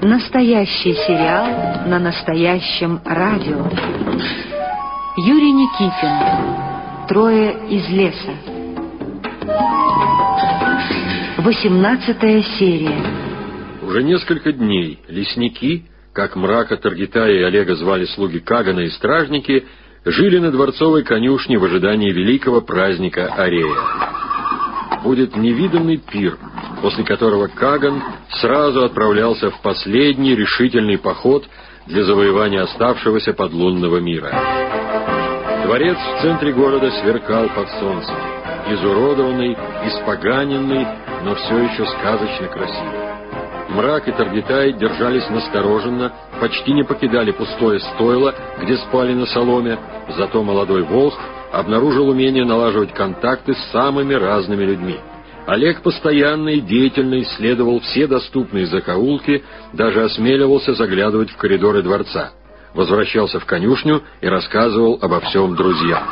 Настоящий сериал на настоящем радио. Юрий Никитин. Трое из леса. Восемнадцатая серия. Уже несколько дней лесники, как Мрака, Таргита и Олега звали слуги Кагана и стражники, жили на дворцовой конюшне в ожидании великого праздника Арея. Будет невиданный пир, после которого Каган сразу отправлялся в последний решительный поход для завоевания оставшегося подлунного мира. Дворец в центре города сверкал под солнцем, изуродованный, испоганенный, но все еще сказочно красивый. Мрак и Таргитай держались настороженно, почти не покидали пустое стойло, где спали на соломе, зато молодой Волх обнаружил умение налаживать контакты с самыми разными людьми. Олег постоянно и деятельно исследовал все доступные закоулки, даже осмеливался заглядывать в коридоры дворца. Возвращался в конюшню и рассказывал обо всем друзьям.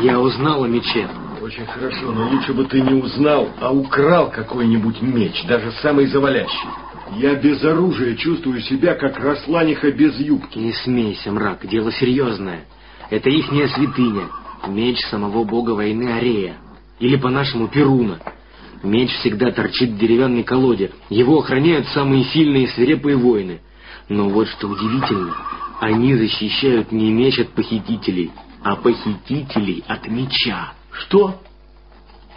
Я узнал о мече. Очень хорошо, но лучше бы ты не узнал, а украл какой-нибудь меч, даже самый завалящий. Я без оружия чувствую себя, как росланиха без юбки. Не смейся, мрак, дело серьезное. Это ихняя святыня, меч самого бога войны Арея, или по-нашему Перуна. Меч всегда торчит в деревянной колоде, его охраняют самые сильные и свирепые воины. Но вот что удивительно, они защищают не меч от похитителей, а похитителей от меча. Что?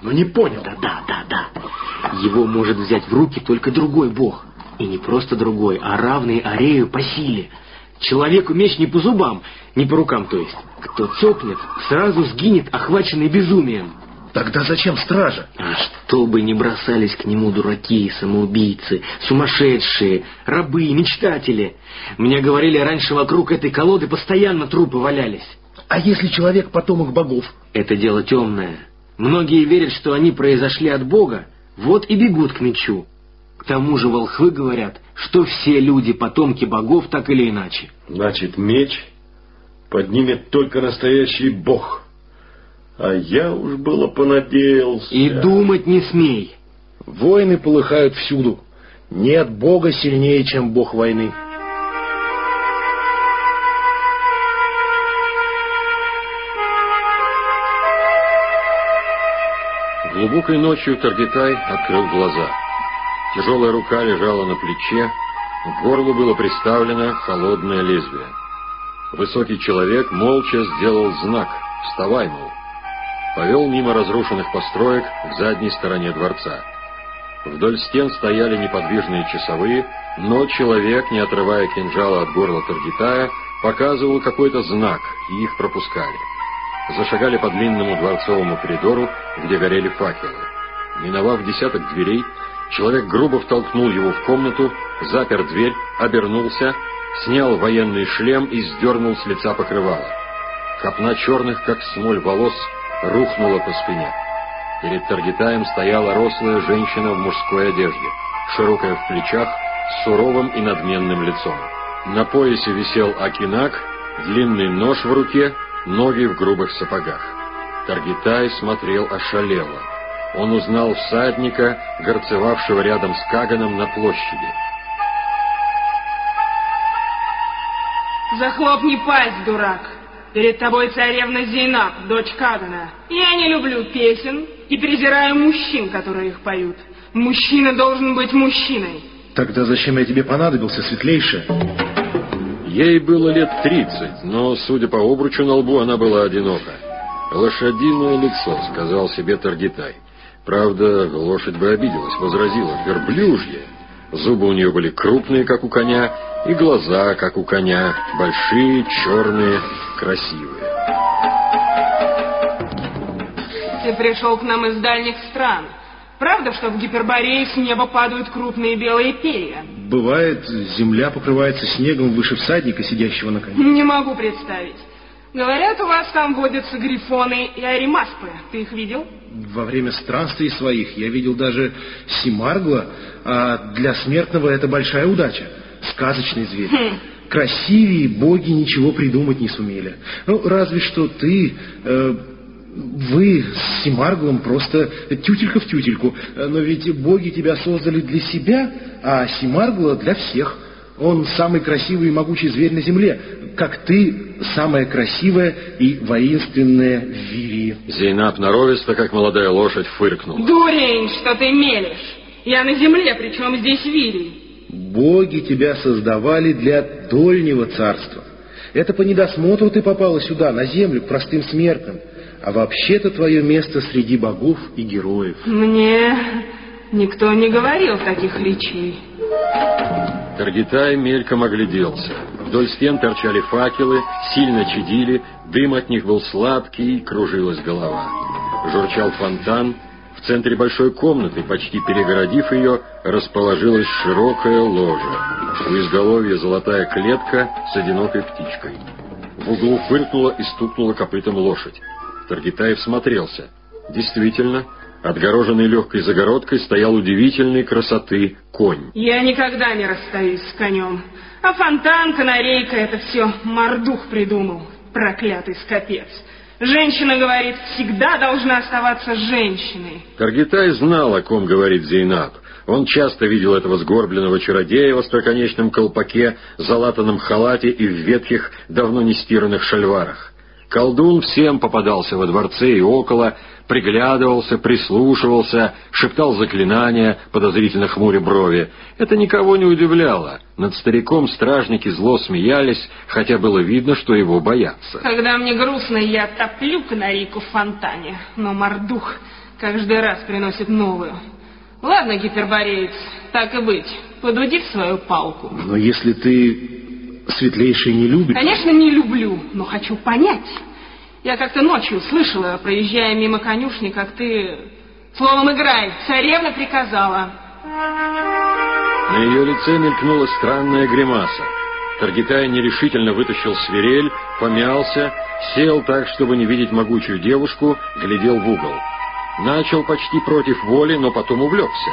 Ну не понял. Да, да, да, да. Его может взять в руки только другой бог. И не просто другой, а равный Арею по силе. Человеку меч не по зубам, не по рукам, то есть. Кто цопнет, сразу сгинет, охваченный безумием. Тогда зачем стража? А чтобы не бросались к нему дураки, самоубийцы, сумасшедшие, рабы, мечтатели. Мне говорили, раньше вокруг этой колоды постоянно трупы валялись. А если человек потомок богов? Это дело темное. Многие верят, что они произошли от Бога, вот и бегут к мечу. К тому же волхвы говорят, что все люди потомки богов так или иначе. Значит, меч поднимет только настоящий бог. А я уж было понадеялся. И думать не смей. Войны полыхают всюду. Нет бога сильнее, чем бог войны. Глубокой ночью Таргитай открыл глаза. Тяжелая рука лежала на плече, к горлу было приставлено холодное лезвие. Высокий человек молча сделал знак «Вставай, мол!» Повел мимо разрушенных построек к задней стороне дворца. Вдоль стен стояли неподвижные часовые, но человек, не отрывая кинжала от горла Таргитая, показывал какой-то знак, и их пропускали зашагали по длинному дворцовому коридору, где горели факелы. Миновав десяток дверей, человек грубо втолкнул его в комнату, запер дверь, обернулся, снял военный шлем и сдернул с лица покрывало. Копна черных, как смоль волос, рухнула по спине. Перед Таргитаем стояла рослая женщина в мужской одежде, широкая в плечах, с суровым и надменным лицом. На поясе висел акинак, длинный нож в руке ноги в грубых сапогах. Таргитай смотрел ошалело. Он узнал всадника, горцевавшего рядом с Каганом на площади. Захлопни пасть, дурак. Перед тобой царевна Зейнаб, дочь Кагана. Я не люблю песен и презираю мужчин, которые их поют. Мужчина должен быть мужчиной. Тогда зачем я тебе понадобился, светлейшая? Ей было лет тридцать, но, судя по обручу на лбу, она была одинока. «Лошадиное лицо», — сказал себе Таргитай. Правда, лошадь бы обиделась, возразила, «верблюжье». Зубы у нее были крупные, как у коня, и глаза, как у коня, большие, черные, красивые. Ты пришел к нам из дальних стран. Правда, что в Гиперборее с неба падают крупные белые перья? Бывает, земля покрывается снегом выше всадника, сидящего на коне. Не могу представить. Говорят, у вас там водятся грифоны и аримаспы. Ты их видел? Во время странствий своих я видел даже Симаргла, а для смертного это большая удача. Сказочный зверь. Хм. Красивее боги ничего придумать не сумели. Ну, разве что ты... Э, Вы с Симарглом просто тютелька в тютельку. Но ведь боги тебя создали для себя, а Симаргла для всех. Он самый красивый и могучий зверь на земле, как ты самая красивая и воинственная в Вирии. Зейнаб норовисто, как молодая лошадь, фыркнул. Дурень, что ты мелешь. Я на земле, причем здесь Вирий. Боги тебя создавали для дольнего царства. Это по недосмотру ты попала сюда, на землю, к простым смертным. А вообще-то твое место среди богов и героев. Мне никто не говорил таких речей. Таргитай мельком огляделся. Вдоль стен торчали факелы, сильно чадили, дым от них был сладкий, кружилась голова. Журчал фонтан. В центре большой комнаты, почти перегородив ее, расположилась широкая ложа. У изголовья золотая клетка с одинокой птичкой. В углу фыркнула и стукнула копытом лошадь. Таргитай всмотрелся. Действительно, Отгороженный легкой загородкой стоял удивительной красоты конь. Я никогда не расстаюсь с конем. А фонтан, канарейка — это все Мордух придумал, проклятый скопец. Женщина, говорит, всегда должна оставаться женщиной. Таргитай знал, о ком говорит Зейнаб. Он часто видел этого сгорбленного чародея в остроконечном колпаке, залатанном халате и в ветхих, давно не стиранных шальварах. Колдун всем попадался во дворце и около, приглядывался, прислушивался, шептал заклинания, подозрительно хмуря брови. Это никого не удивляло. Над стариком стражники зло смеялись, хотя было видно, что его боятся. Когда мне грустно, я топлю канарейку в фонтане, но мордух каждый раз приносит новую. Ладно, гипербореец, так и быть, подуди в свою палку. Но если ты светлейший не любишь... Конечно, не люблю, но хочу понять. Я как-то ночью слышала, проезжая мимо конюшни, как ты... Словом, играй, царевна приказала. На ее лице мелькнула странная гримаса. Таргитай нерешительно вытащил свирель, помялся, сел так, чтобы не видеть могучую девушку, глядел в угол. Начал почти против воли, но потом увлекся.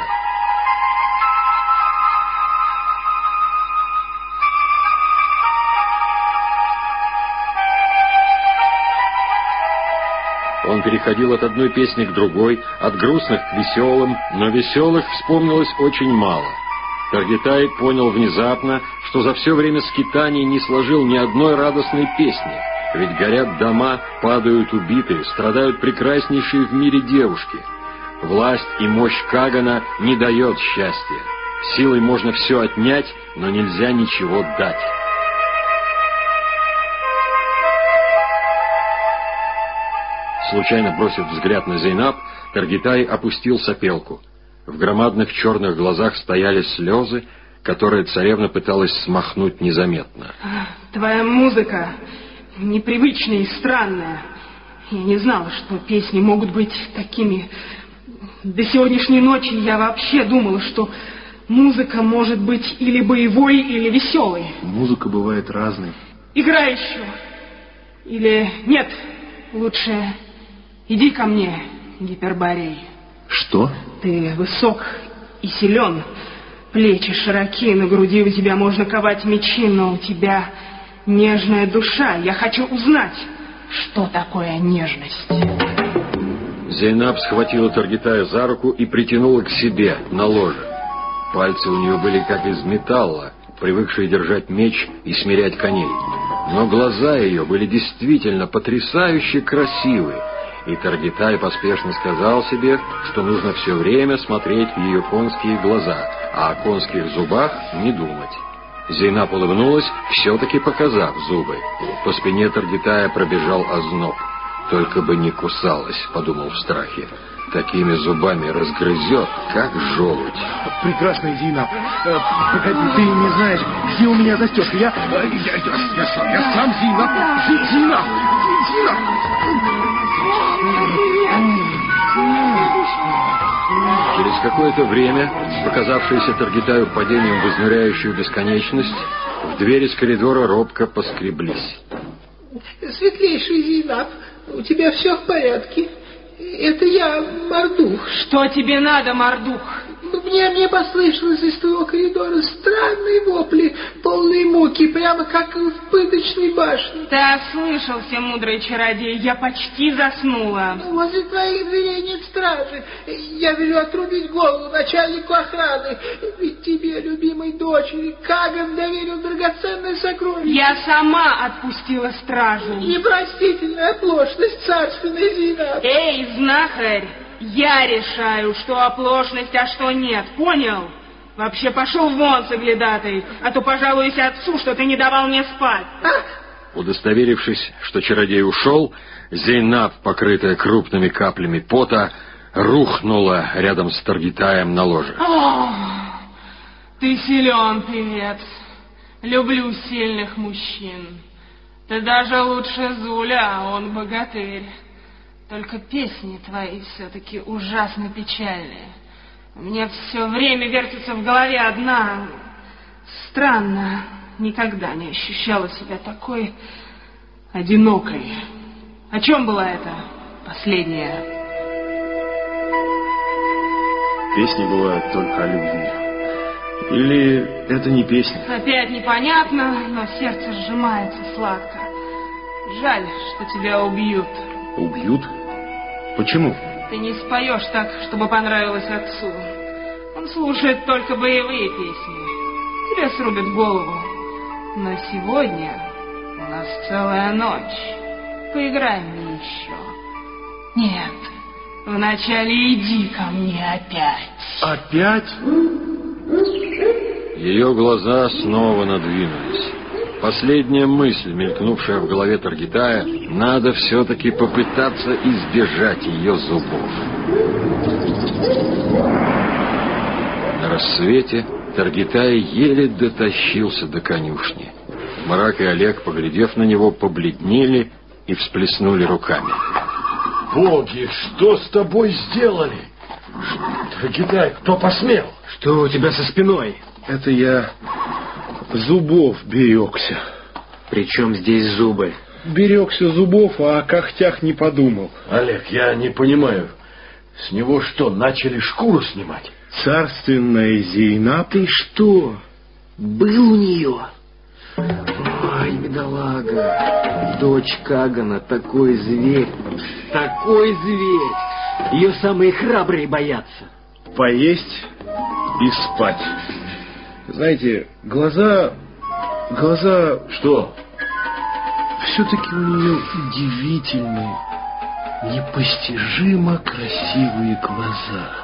Переходил от одной песни к другой, от грустных к веселым, но веселых вспомнилось очень мало. Таргитай понял внезапно, что за все время скитаний не сложил ни одной радостной песни, ведь горят дома, падают убитые, страдают прекраснейшие в мире девушки. Власть и мощь Кагана не дает счастья. Силой можно все отнять, но нельзя ничего дать. Случайно бросив взгляд на Зейнаб, Таргитай опустил сопелку. В громадных черных глазах стояли слезы, которые царевна пыталась смахнуть незаметно. Твоя музыка непривычная и странная. Я не знала, что песни могут быть такими. До сегодняшней ночи я вообще думала, что музыка может быть или боевой, или веселой. Музыка бывает разной. Играй еще. Или нет, лучше Иди ко мне, Гиперборей. Что? Ты высок и силен. Плечи широки, на груди у тебя можно ковать мечи, но у тебя нежная душа. Я хочу узнать, что такое нежность. Зейнаб схватила Таргитая за руку и притянула к себе на ложе. Пальцы у нее были как из металла, привыкшие держать меч и смирять коней. Но глаза ее были действительно потрясающе красивые, и Таргитай поспешно сказал себе, что нужно все время смотреть в ее конские глаза, а о конских зубах не думать. Зейнаб улыбнулась, все-таки показав зубы. По спине Таргитая пробежал озноб. «Только бы не кусалась», — подумал в страхе. «Такими зубами разгрызет, как желудь». Прекрасная Зейнаб. Э, погоди, ты не знаешь, где у меня застежка. Я, я, я, я, я сам, я сам Зейнаб. Зейнаб, Зейнаб. Через какое-то время, показавшееся Таргитаю падением в изнуряющую бесконечность, в двери с коридора робко поскреблись. Светлейший Зейнаб, у тебя все в порядке? Это я, Мордух. Что тебе надо, Мордух? Мне, мне послышалось из твоего коридора странные вопли, полные муки, прямо как в пыточной башне. Ты ослышался, мудрый чародей, я почти заснула. Ну, возле твоих дверей нет стражи. Я велю отрубить голову начальнику охраны. Ведь тебе, любимой дочери, Каган доверил драгоценное сокровище. Я сама отпустила стражу. Непростительная оплошность царственной Зейнаб. Эй, знахарь, я решаю, что оплошность, а что нет, понял? Вообще пошел вон, соглядатый, а то пожалуюсь отцу, что ты не давал мне спать. Удостоверившись, что чародей ушел, Зейнаб, покрытая крупными каплями пота, рухнула рядом с Таргитаем на ложе. О, ты силен, певец. Люблю сильных мужчин. Ты даже лучше Зуля, а он богатырь. Только песни твои все-таки ужасно печальные. Мне все время вертится в голове одна. Странно, никогда не ощущала себя такой одинокой. О чем была это последняя? Песни бывают только о любви. Или это не песня? Опять непонятно, но сердце сжимается сладко. Жаль, что тебя убьют. Убьют? Почему? Ты не споешь так, чтобы понравилось отцу. Он слушает только боевые песни. Тебе срубят голову. Но сегодня у нас целая ночь. Поиграй мне еще. Нет, вначале иди ко мне опять. Опять? Ее глаза снова надвинулись. Последняя мысль, мелькнувшая в голове Таргитая, надо все-таки попытаться избежать ее зубов. На рассвете Таргитай еле дотащился до конюшни. Марак и Олег, поглядев на него, побледнели и всплеснули руками. Боги, что с тобой сделали? Таргитай, кто посмел? Что у тебя со спиной? Это я зубов берегся. Причем здесь зубы? Берегся зубов, а о когтях не подумал. Олег, я не понимаю. С него что, начали шкуру снимать? Царственная Зейнаб Ты что, был у нее? Ой, бедолага, дочь Кагана, такой зверь, такой зверь. Ее самые храбрые боятся. поесть и спать. Знаете, глаза... Глаза Что? все-таки у нее удивительные, непостижимо красивые глаза.